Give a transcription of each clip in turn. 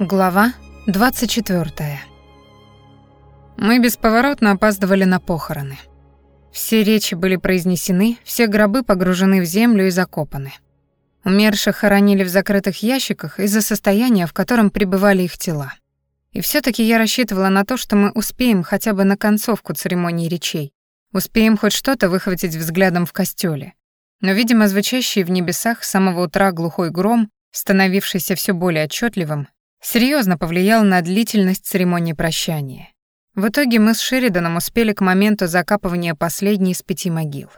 Глава 24. Мы бесповоротно опаздывали на похороны. Все речи были произнесены, все гробы погружены в землю и закопаны. Умерших хоронили в закрытых ящиках из-за состояния, в котором пребывали их тела. И все таки я рассчитывала на то, что мы успеем хотя бы на концовку церемонии речей, успеем хоть что-то выхватить взглядом в костеле. Но, видимо, звучащий в небесах с самого утра глухой гром, становившийся все более отчетливым, серьезно повлиял на длительность церемонии прощания. В итоге мы с Шериданом успели к моменту закапывания последней из пяти могил.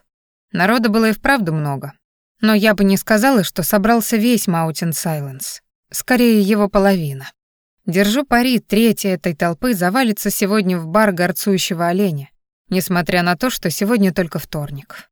Народа было и вправду много. Но я бы не сказала, что собрался весь Маутин Сайленс. Скорее, его половина. Держу пари, третья этой толпы завалится сегодня в бар горцующего оленя, несмотря на то, что сегодня только вторник.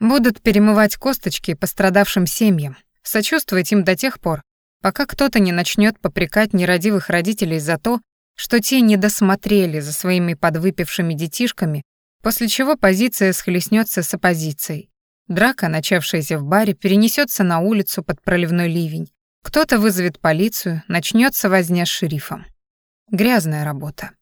Будут перемывать косточки пострадавшим семьям, сочувствовать им до тех пор, пока кто-то не начнет попрекать нерадивых родителей за то, что те не досмотрели за своими подвыпившими детишками, после чего позиция схлестнется с оппозицией. Драка, начавшаяся в баре, перенесется на улицу под проливной ливень. Кто-то вызовет полицию, начнется возня с шерифом. Грязная работа.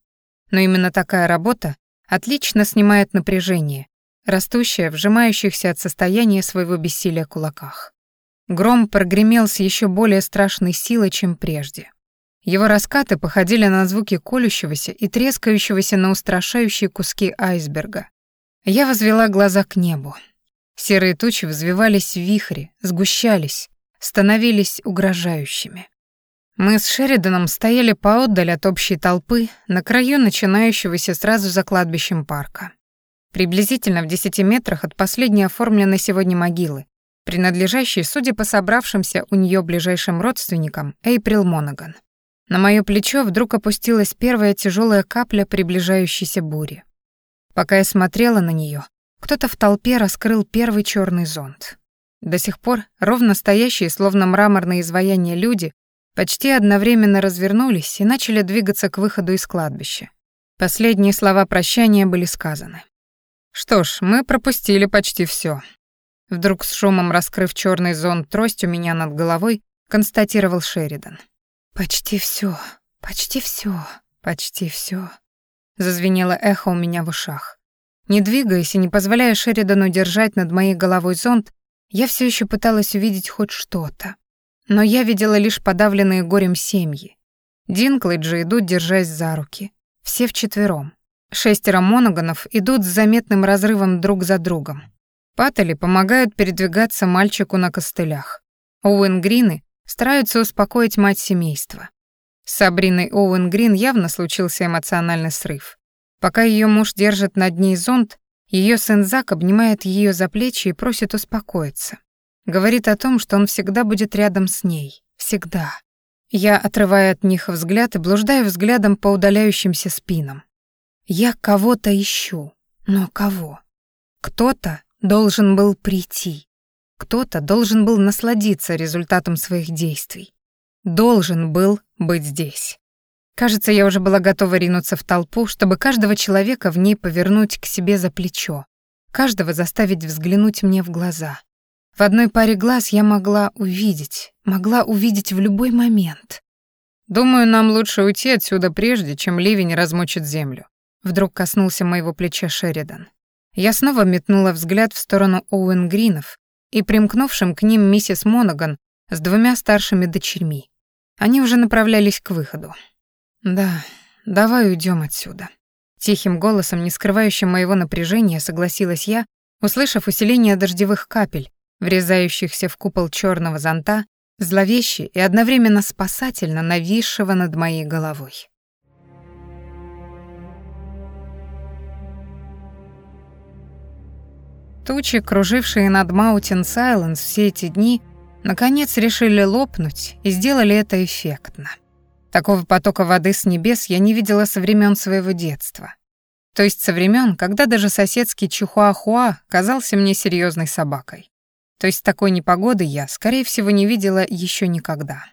Но именно такая работа отлично снимает напряжение, растущее в сжимающихся от состояния своего бессилия кулаках. Гром прогремел с еще более страшной силой, чем прежде. Его раскаты походили на звуки колющегося и трескающегося на устрашающие куски айсберга. Я возвела глаза к небу. Серые тучи взвивались в вихре, сгущались, становились угрожающими. Мы с Шериданом стояли поотдаль от общей толпы на краю начинающегося сразу за кладбищем парка. Приблизительно в десяти метрах от последней оформленной сегодня могилы, принадлежащей, судя по собравшимся у нее ближайшим родственникам, Эйприл Монаган. На моё плечо вдруг опустилась первая тяжелая капля приближающейся бури. Пока я смотрела на неё, кто-то в толпе раскрыл первый чёрный зонт. До сих пор ровно стоящие, словно мраморные изваяния люди, почти одновременно развернулись и начали двигаться к выходу из кладбища. Последние слова прощания были сказаны. Что ж, мы пропустили почти всё. Вдруг с шумом раскрыв черный зонт трость у меня над головой, констатировал Шеридан. «Почти все, почти все, почти все. Зазвенело эхо у меня в ушах. Не двигаясь и не позволяя Шеридану держать над моей головой зонт, я все еще пыталась увидеть хоть что-то. Но я видела лишь подавленные горем семьи. Динклэджи идут, держась за руки. Все вчетвером. Шестеро моноганов идут с заметным разрывом друг за другом. Паттели помогают передвигаться мальчику на костылях. Оуэн Грины стараются успокоить мать семейства. С Сабриной Оуэн Грин явно случился эмоциональный срыв. Пока ее муж держит над ней зонт, ее сын Зак обнимает ее за плечи и просит успокоиться. Говорит о том, что он всегда будет рядом с ней. Всегда. Я отрываю от них взгляд и блуждаю взглядом по удаляющимся спинам. Я кого-то ищу. Но кого? Кто-то должен был прийти. Кто-то должен был насладиться результатом своих действий. Должен был быть здесь. Кажется, я уже была готова ринуться в толпу, чтобы каждого человека в ней повернуть к себе за плечо, каждого заставить взглянуть мне в глаза. В одной паре глаз я могла увидеть, могла увидеть в любой момент. «Думаю, нам лучше уйти отсюда прежде, чем ливень размочит землю», вдруг коснулся моего плеча Шеридан. Я снова метнула взгляд в сторону Оуэн Гринов и примкнувшим к ним миссис Монаган с двумя старшими дочерьми. Они уже направлялись к выходу. «Да, давай уйдем отсюда». Тихим голосом, не скрывающим моего напряжения, согласилась я, услышав усиление дождевых капель, врезающихся в купол черного зонта, зловеще и одновременно спасательно нависшего над моей головой. Тучи, кружившие над Маутин Сайленс все эти дни, наконец решили лопнуть и сделали это эффектно. Такого потока воды с небес я не видела со времен своего детства. То есть со времен, когда даже соседский Чихуахуа казался мне серьезной собакой. То есть такой непогоды я, скорее всего, не видела еще никогда.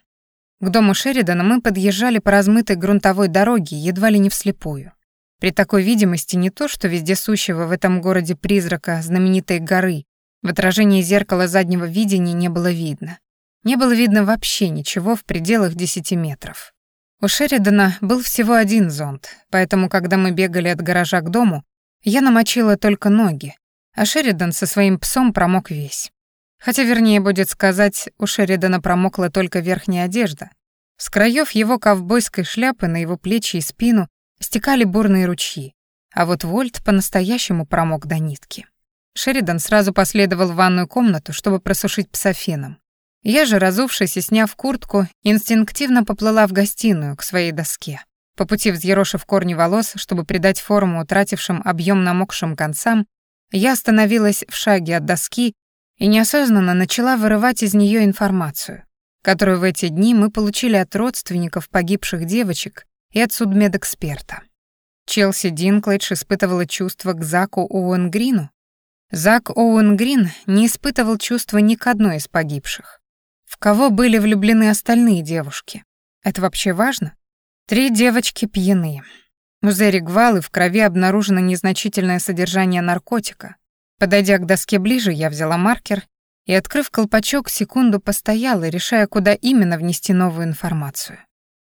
К дому Шеридана мы подъезжали по размытой грунтовой дороге едва ли не вслепую. При такой видимости не то, что вездесущего в этом городе призрака знаменитой горы в отражении зеркала заднего видения не было видно. Не было видно вообще ничего в пределах десяти метров. У Шеридана был всего один зонт, поэтому, когда мы бегали от гаража к дому, я намочила только ноги, а Шеридан со своим псом промок весь. Хотя, вернее, будет сказать, у Шеридана промокла только верхняя одежда. С краев его ковбойской шляпы на его плечи и спину стекали бурные ручьи, а вот Вольт по-настоящему промок до нитки. Шеридан сразу последовал в ванную комнату, чтобы просушить пса феном. Я же, разувшись и сняв куртку, инстинктивно поплыла в гостиную, к своей доске. По пути взъерошив корни волос, чтобы придать форму утратившим объем намокшим концам, я остановилась в шаге от доски и неосознанно начала вырывать из нее информацию, которую в эти дни мы получили от родственников погибших девочек и от судмедэксперта. Челси Динклэйдж испытывала чувства к Заку Оуэн Зак Оуэн Грин не испытывал чувства ни к одной из погибших. В кого были влюблены остальные девушки? Это вообще важно? Три девочки пьяны. У Зери Гвалы в крови обнаружено незначительное содержание наркотика. Подойдя к доске ближе, я взяла маркер и, открыв колпачок, секунду постояла, решая, куда именно внести новую информацию.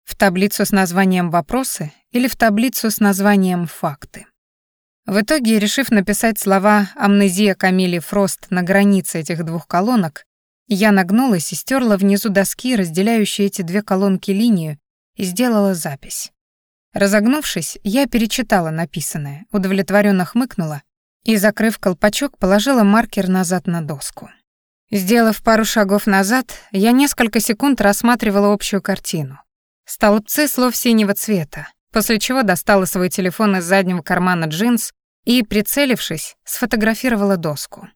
В таблицу с названием «Вопросы» или в таблицу с названием «Факты». В итоге, решив написать слова «Амнезия Камили Фрост» на границе этих двух колонок, я нагнулась и стерла внизу доски, разделяющей эти две колонки линию, и сделала запись. Разогнувшись, я перечитала написанное, удовлетворенно хмыкнула и, закрыв колпачок, положила маркер назад на доску. Сделав пару шагов назад, я несколько секунд рассматривала общую картину. Столбцы слов синего цвета, после чего достала свой телефон из заднего кармана джинс и, прицелившись, сфотографировала доску.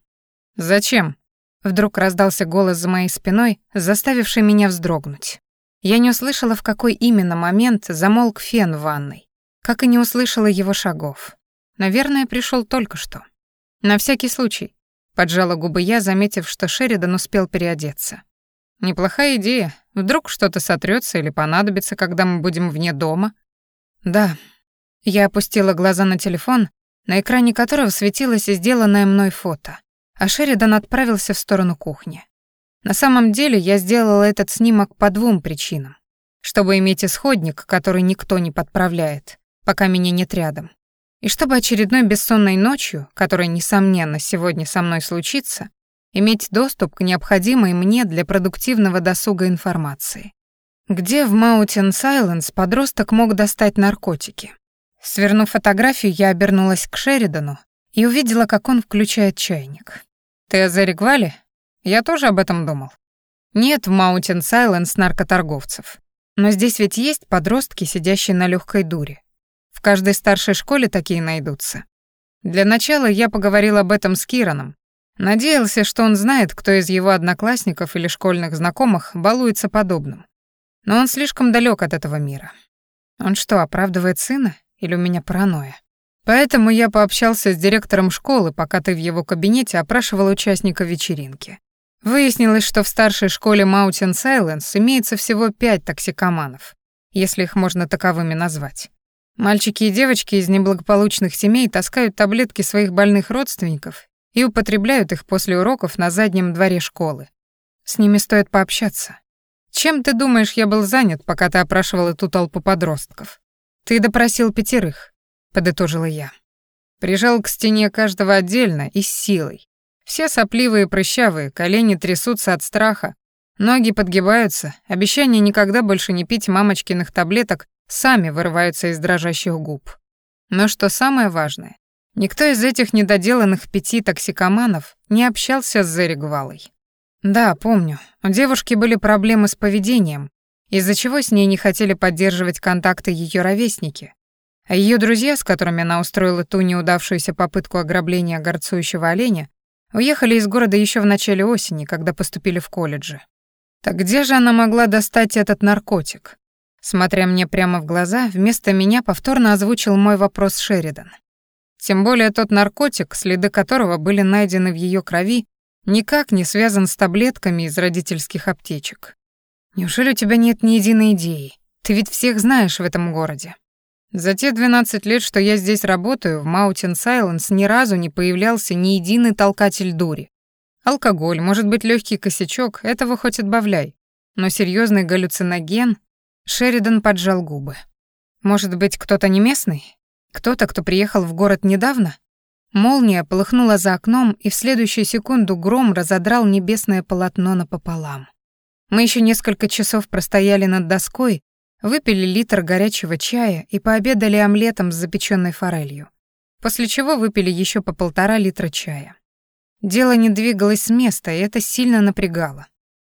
«Зачем?» — вдруг раздался голос за моей спиной, заставивший меня вздрогнуть. Я не услышала, в какой именно момент замолк фен в ванной, как и не услышала его шагов. Наверное, пришел только что. На всякий случай, поджала губы я, заметив, что Шеридан успел переодеться. Неплохая идея. Вдруг что-то сотрется или понадобится, когда мы будем вне дома, да. Я опустила глаза на телефон, на экране которого светилось сделанное мной фото, а Шеридан отправился в сторону кухни. На самом деле я сделала этот снимок по двум причинам. Чтобы иметь исходник, который никто не подправляет, пока меня нет рядом. И чтобы очередной бессонной ночью, которая, несомненно, сегодня со мной случится, иметь доступ к необходимой мне для продуктивного досуга информации. Где в Маутин Сайленс подросток мог достать наркотики? Свернув фотографию, я обернулась к Шеридану и увидела, как он включает чайник. «Ты о Зере Гвале? Я тоже об этом думал. Нет в Маунтин Сайленс наркоторговцев. Но здесь ведь есть подростки, сидящие на легкой дуре. В каждой старшей школе такие найдутся. Для начала я поговорил об этом с Кираном. Надеялся, что он знает, кто из его одноклассников или школьных знакомых балуется подобным. Но он слишком далек от этого мира. Он что, оправдывает сына? Или у меня паранойя? Поэтому я пообщался с директором школы, пока ты в его кабинете опрашивал участника вечеринки. Выяснилось, что в старшей школе Mountain Silence имеется всего пять токсикоманов, если их можно таковыми назвать. Мальчики и девочки из неблагополучных семей таскают таблетки своих больных родственников и употребляют их после уроков на заднем дворе школы. С ними стоит пообщаться. Чем ты думаешь, я был занят, пока ты опрашивал эту толпу подростков? Ты допросил пятерых, подытожила я. Прижал к стене каждого отдельно и с силой. Все сопливые и прыщавые, колени трясутся от страха, ноги подгибаются, обещания никогда больше не пить мамочкиных таблеток сами вырываются из дрожащих губ. Но что самое важное, никто из этих недоделанных пяти токсикоманов не общался с Зерри Гвалой. Да, помню. У девушки были проблемы с поведением, из-за чего с ней не хотели поддерживать контакты ее ровесники. А ее друзья, с которыми она устроила ту неудавшуюся попытку ограбления горцующего оленя, уехали из города еще в начале осени, когда поступили в колледжи. Так где же она могла достать этот наркотик? Смотря мне прямо в глаза, вместо меня повторно озвучил мой вопрос Шеридан. Тем более тот наркотик, следы которого были найдены в ее крови, никак не связан с таблетками из родительских аптечек. Неужели у тебя нет ни единой идеи? Ты ведь всех знаешь в этом городе. За те 12 лет, что я здесь работаю, в Mountain Silence ни разу не появлялся ни единый толкатель дури. Алкоголь, может быть, легкий косячок, этого хоть отбавляй. Но серьезный галлюциноген... Шеридан поджал губы. Может быть, кто-то не местный? Кто-то, кто приехал в город недавно? Молния полыхнула за окном, и в следующую секунду гром разодрал небесное полотно напополам. Мы еще несколько часов простояли над доской, выпили литр горячего чая и пообедали омлетом с запеченной форелью. После чего выпили еще по полтора литра чая. Дело не двигалось с места, и это сильно напрягало.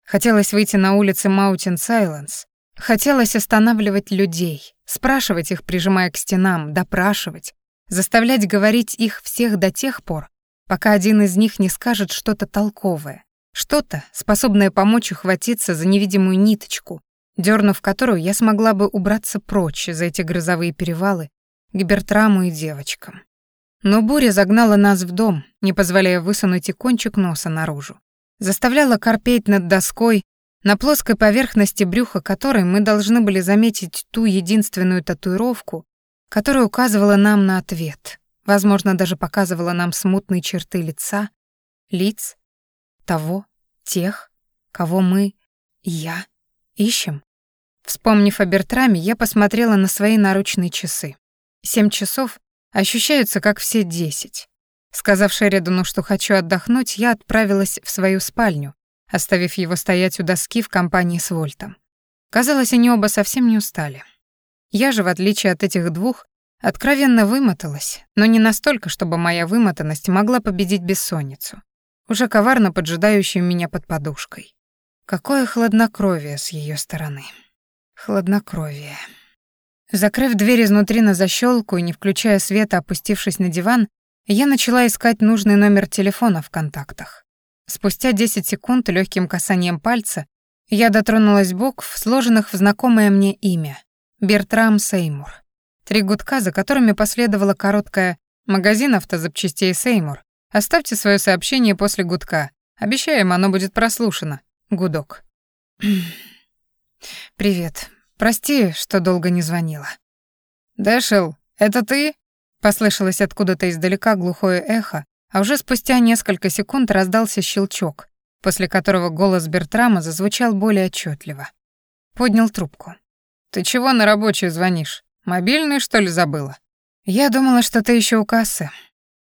Хотелось выйти на улицы Маутин Сайленс. Хотелось останавливать людей, спрашивать их, прижимая к стенам, допрашивать, заставлять говорить их всех до тех пор, пока один из них не скажет что-то толковое, что-то, способное помочь ухватиться за невидимую ниточку, дернув которую я смогла бы убраться прочь за эти грозовые перевалы к Бертраму и девочкам. Но буря загнала нас в дом, не позволяя высунуть и кончик носа наружу. Заставляла корпеть над доской, на плоской поверхности брюха которой мы должны были заметить ту единственную татуировку, которая указывала нам на ответ, возможно, даже показывала нам смутные черты лица, лиц, того, тех, кого мы, я, ищем. Вспомнив о Бертраме, я посмотрела на свои наручные часы. Семь часов ощущаются как все десять. Сказав Шеридану, что хочу отдохнуть, я отправилась в свою спальню, оставив его стоять у доски в компании с Вольтом. Казалось, они оба совсем не устали. Я же, в отличие от этих двух, откровенно вымоталась, но не настолько, чтобы моя вымотанность могла победить бессонницу, уже коварно поджидающую меня под подушкой. Какое хладнокровие с ее стороны. Хладнокровие. Закрыв дверь изнутри на защелку и не включая света, опустившись на диван, я начала искать нужный номер телефона в контактах. Спустя 10 секунд легким касанием пальца я дотронулась букв, сложенных в знакомое мне имя — Бертрам Сеймур. Три гудка, за которыми последовала короткая «Магазин автозапчастей Сеймур». Оставьте свое сообщение после гудка. Обещаем, оно будет прослушано. Гудок. «Привет. Прости, что долго не звонила». «Дэшел, это ты?» Послышалось откуда-то издалека глухое эхо, а уже спустя несколько секунд раздался щелчок, после которого голос Бертрама зазвучал более отчетливо. Поднял трубку. «Ты чего на рабочую звонишь? Мобильный, что ли, забыла?» «Я думала, что ты еще у кассы.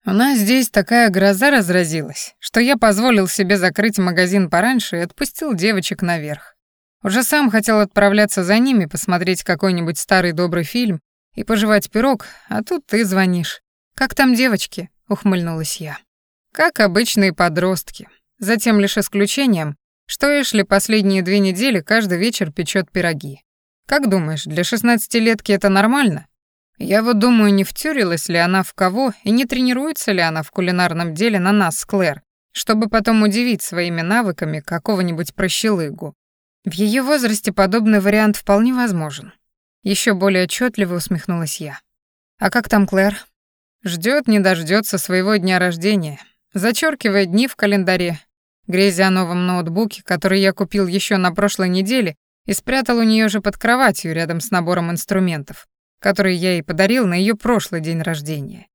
У нас здесь такая гроза разразилась, что я позволил себе закрыть магазин пораньше и отпустил девочек наверх. Уже сам хотел отправляться за ними, посмотреть какой-нибудь старый добрый фильм и пожевать пирог, а тут ты звонишь. Как там девочки?» — ухмыльнулась я. «Как обычные подростки. Затем лишь исключением, что Эшли последние две недели каждый вечер печет пироги. Как думаешь, для шестнадцатилетки это нормально? Я вот думаю, не втюрилась ли она в кого и не тренируется ли она в кулинарном деле на нас с Клэр, чтобы потом удивить своими навыками какого-нибудь прощелыгу. В ее возрасте подобный вариант вполне возможен. Еще более отчетливо усмехнулась я. А как там Клэр? Ждет, не дождется своего дня рождения. Зачеркивая дни в календаре. Грезя о новом ноутбуке, который я купил еще на прошлой неделе и спрятал у нее же под кроватью рядом с набором инструментов, который я ей подарил на ее прошлый день рождения.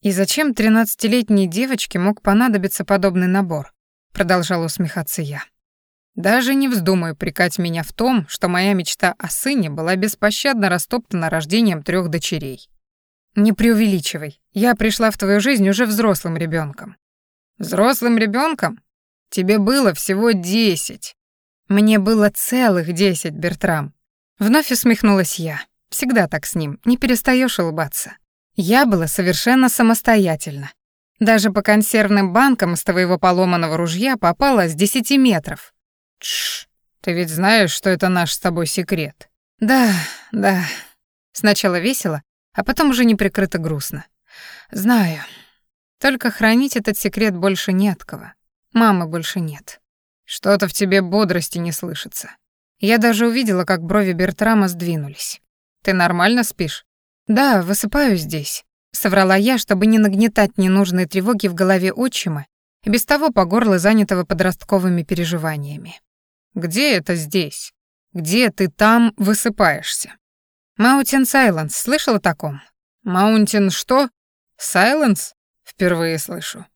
И зачем тринадцатилетней девочке мог понадобиться подобный набор? Продолжала усмехаться я. Даже не вздумай прикать меня в том, что моя мечта о сыне была беспощадно растоптана рождением трех дочерей. Не преувеличивай. Я пришла в твою жизнь уже взрослым ребенком. Взрослым ребенком? Тебе было всего десять. Мне было целых десять, Бертрам. Вновь усмехнулась я. Всегда так с ним, не перестаешь улыбаться. Я была совершенно самостоятельна. Даже по консервным банкам из твоего поломанного ружья попала с десяти метров. Тш, ты ведь знаешь, что это наш с тобой секрет. Да, да. Сначала весело, а потом уже неприкрыто грустно. Знаю. Только хранить этот секрет больше не от кого. Мамы больше нет. Что-то в тебе бодрости не слышится. Я даже увидела, как брови Бертрама сдвинулись. Ты нормально спишь? Да, высыпаю здесь. Соврала я, чтобы не нагнетать ненужные тревоги в голове отчима и без того по горло занятого подростковыми переживаниями. Где это здесь? Где ты там высыпаешься? Маунтин Сайленс, слышал о таком? Маунтин что? Сайленс? Впервые слышу.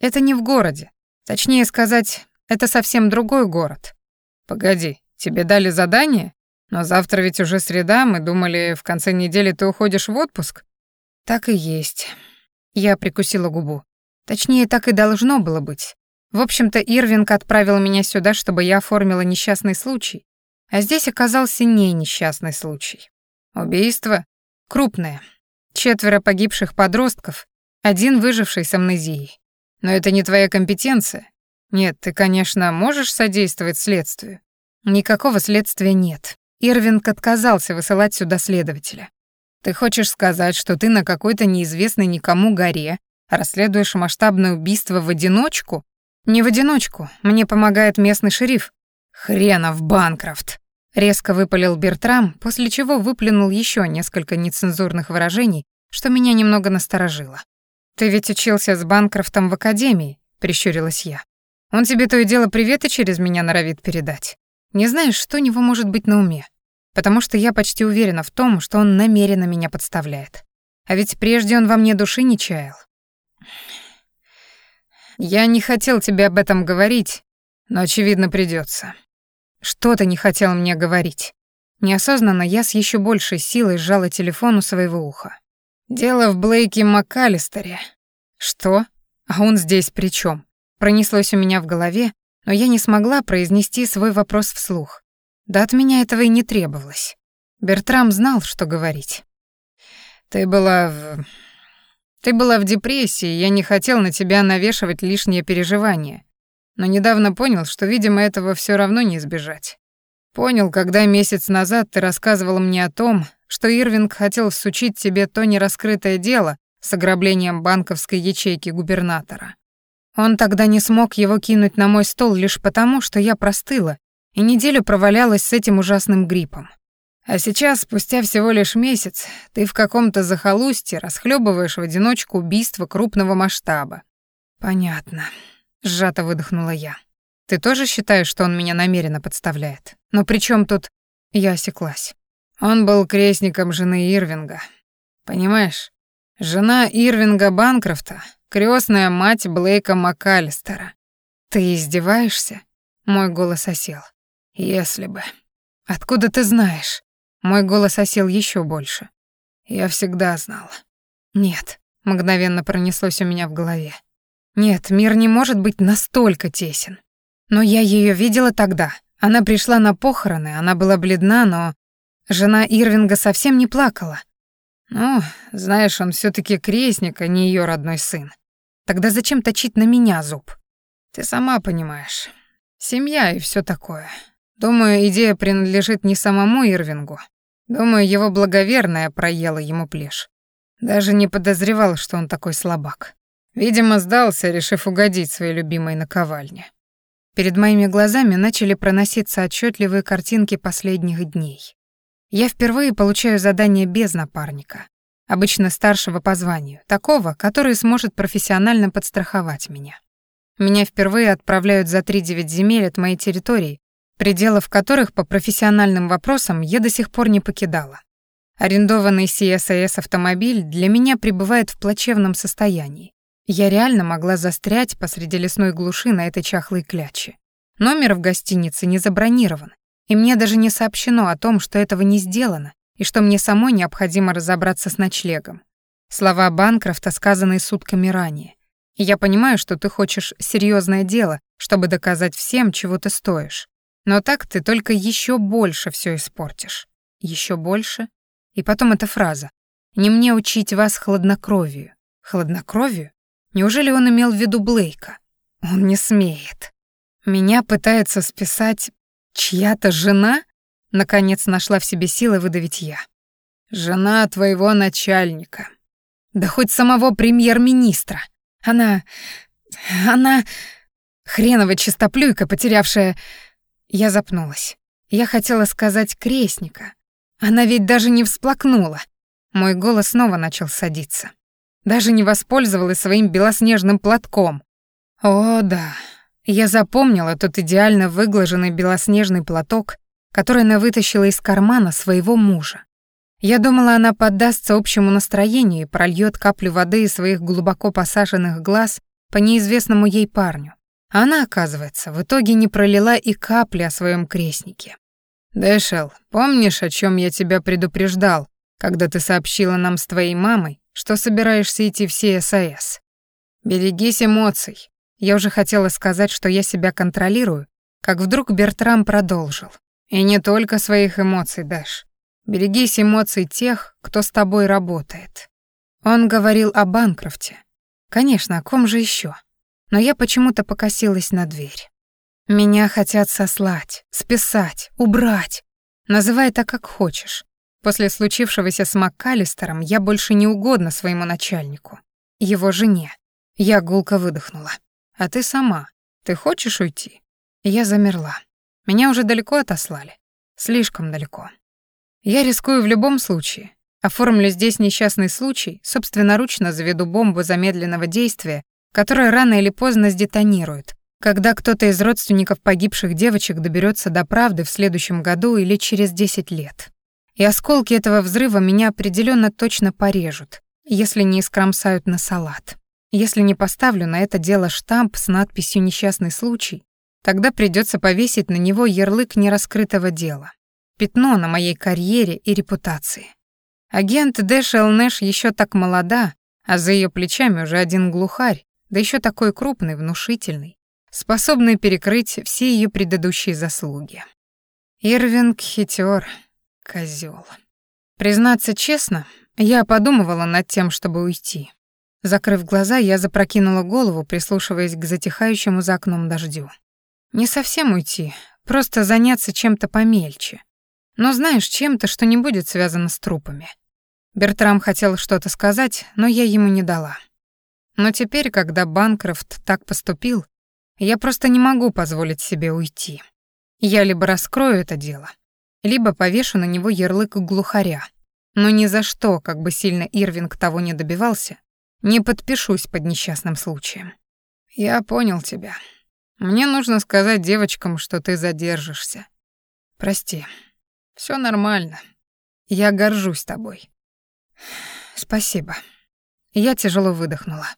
Это не в городе. Точнее сказать, это совсем другой город. Погоди, тебе дали задание? Но завтра ведь уже среда, мы думали, в конце недели ты уходишь в отпуск. Так и есть. Я прикусила губу. Точнее, так и должно было быть. В общем-то, Ирвинг отправил меня сюда, чтобы я оформила несчастный случай. А здесь оказался не несчастный случай. Убийство? Крупное. Четверо погибших подростков, один выживший с амнезией. Но это не твоя компетенция. Нет, ты, конечно, можешь содействовать следствию. Никакого следствия нет. Ирвинг отказался высылать сюда следователя. Ты хочешь сказать, что ты на какой-то неизвестной никому горе расследуешь масштабное убийство в одиночку? Не в одиночку, мне помогает местный шериф. Хренов Банкрофт. Резко выпалил Бертрам, после чего выплюнул еще несколько нецензурных выражений, что меня немного насторожило. «Ты ведь учился с Банкрофтом в академии», — прищурилась я. «Он тебе то и дело приветы через меня норовит передать. Не знаешь, что у него может быть на уме? Потому что я почти уверена в том, что он намеренно меня подставляет. А ведь прежде он во мне души не чаял. Я не хотел тебе об этом говорить, но, очевидно, придется. Что ты не хотел мне говорить? Неосознанно я с еще большей силой сжала телефон у своего уха. Дело в Блейке МакКаллистере. Что? А он здесь при чем? Пронеслось у меня в голове, но я не смогла произнести свой вопрос вслух. Да от меня этого и не требовалось. Бертрам знал, что говорить. «Ты была в... Ты была в депрессии, я не хотел на тебя навешивать лишние переживания, но недавно понял, что, видимо, этого все равно не избежать. Понял, когда месяц назад ты рассказывал мне о том, что Ирвинг хотел всучить тебе то нераскрытое дело с ограблением банковской ячейки губернатора. Он тогда не смог его кинуть на мой стол лишь потому, что я простыла и неделю провалялась с этим ужасным гриппом. А сейчас, спустя всего лишь месяц, ты в каком-то захолустье расхлебываешь в одиночку убийство крупного масштаба. Понятно, сжато выдохнула я. Ты тоже считаешь, что он меня намеренно подставляет? Но при чем тут я осеклась? Он был крестником жены Ирвинга. Понимаешь? Жена Ирвинга Банкрофта крестная мать Блейка МакАлистера. Ты издеваешься? Мой голос осел. Если бы. Откуда ты знаешь? Мой голос осел еще больше. Я всегда знала. Нет, мгновенно пронеслось у меня в голове. Нет, мир не может быть настолько тесен. Но я ее видела тогда. Она пришла на похороны, она была бледна, но жена Ирвинга совсем не плакала. Ну, знаешь, он все таки крестник, а не ее родной сын. Тогда зачем точить на меня зуб? Ты сама понимаешь. Семья и все такое. Думаю, идея принадлежит не самому Ирвингу. Думаю, его благоверная проела ему плешь. Даже не подозревал, что он такой слабак. Видимо, сдался, решив угодить своей любимой наковальне. Перед моими глазами начали проноситься отчетливые картинки последних дней. Я впервые получаю задание без напарника обычно старшего по званию, такого, который сможет профессионально подстраховать меня. Меня впервые отправляют за 3-9 земель от моей территории, пределов которых по профессиональным вопросам я до сих пор не покидала. Арендованный CSAS автомобиль для меня пребывает в плачевном состоянии. Я реально могла застрять посреди лесной глуши на этой чахлой кляче. Номер в гостинице не забронирован, и мне даже не сообщено о том, что этого не сделано, и что мне самой необходимо разобраться с ночлегом. Слова Банкрофта, сказанные сутками ранее. Я понимаю, что ты хочешь серьезное дело, чтобы доказать всем, чего ты стоишь. Но так ты только еще больше все испортишь. Еще больше? И потом эта фраза. «Не мне учить вас хладнокровию». Хладнокровию? Неужели он имел в виду Блейка? Он не смеет. Меня пытается списать чья-то жена? Наконец нашла в себе силы выдавить я. «Жена твоего начальника». «Да хоть самого премьер-министра. Она... она... хренова чистоплюйка, потерявшая...» Я запнулась. Я хотела сказать крестника. Она ведь даже не всплакнула. Мой голос снова начал садиться. Даже не воспользовалась своим белоснежным платком. О, да. Я запомнила тот идеально выглаженный белоснежный платок, который она вытащила из кармана своего мужа. Я думала, она поддастся общему настроению и прольет каплю воды из своих глубоко посаженных глаз по неизвестному ей парню. Она, оказывается, в итоге не пролила и капли о своем крестнике. Дэшел, помнишь, о чем я тебя предупреждал, когда ты сообщила нам с твоей мамой, что собираешься идти в САС? Берегись эмоций. Я уже хотела сказать, что я себя контролирую, как вдруг Бертрам продолжил. И не только своих эмоций, Дэш. Берегись эмоций тех, кто с тобой работает. Он говорил о Банкрофте. Конечно, о ком же еще? Но я почему-то покосилась на дверь. Меня хотят сослать, списать, убрать. Называй так, как хочешь. После случившегося с МакКаллистером я больше не угодна своему начальнику. Его жене. Я гулко выдохнула. А ты сама. Ты хочешь уйти? Я замерла. Меня уже далеко отослали. Слишком далеко. Я рискую в любом случае. Оформлю здесь несчастный случай, собственноручно заведу бомбу замедленного действия, которая рано или поздно сдетонирует, когда кто-то из родственников погибших девочек доберется до правды в следующем году или через 10 лет. И осколки этого взрыва меня определенно точно порежут, если не искромсают на салат. Если не поставлю на это дело штамп с надписью «Несчастный случай», тогда придется повесить на него ярлык нераскрытого дела. Пятно на моей карьере и репутации. Агент Дэш Элнэш еще так молода, а за ее плечами уже один глухарь, да еще такой крупный, внушительный, способный перекрыть все ее предыдущие заслуги. Ирвинг хитер, козел. Признаться честно, я подумывала над тем, чтобы уйти. Закрыв глаза, я запрокинула голову, прислушиваясь к затихающему за окном дождю. Не совсем уйти, просто заняться чем-то помельче. Но знаешь, чем-то, что не будет связано с трупами. Бертрам хотел что-то сказать, но я ему не дала. Но теперь, когда Банкрофт так поступил, я просто не могу позволить себе уйти. Я либо раскрою это дело, либо повешу на него ярлык глухаря. Но ни за что, как бы сильно Ирвинг того не добивался, не подпишусь под несчастным случаем. Я понял тебя. Мне нужно сказать девочкам, что ты задержишься. Прости. Все нормально. Я горжусь тобой. Спасибо. Я тяжело выдохнула.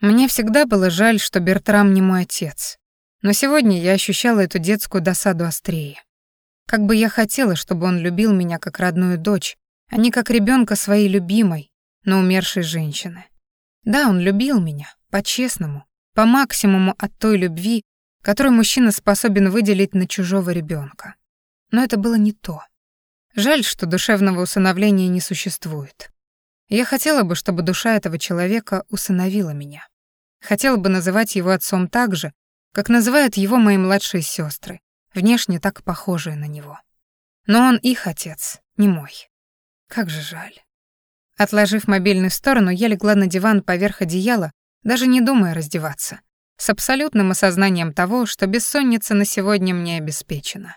Мне всегда было жаль, что Бертрам не мой отец. Но сегодня я ощущала эту детскую досаду острее. Как бы я хотела, чтобы он любил меня как родную дочь, а не как ребенка своей любимой, но умершей женщины. Да, он любил меня, по-честному, по максимуму от той любви, которую мужчина способен выделить на чужого ребенка. Но это было не то. Жаль, что душевного усыновления не существует. Я хотела бы, чтобы душа этого человека усыновила меня. Хотела бы называть его отцом так же, как называют его мои младшие сестры, внешне так похожие на него. Но он их отец, не мой. Как же жаль. Отложив мобильный в сторону, я легла на диван поверх одеяла, даже не думая раздеваться, с абсолютным осознанием того, что бессонница на сегодня мне обеспечена.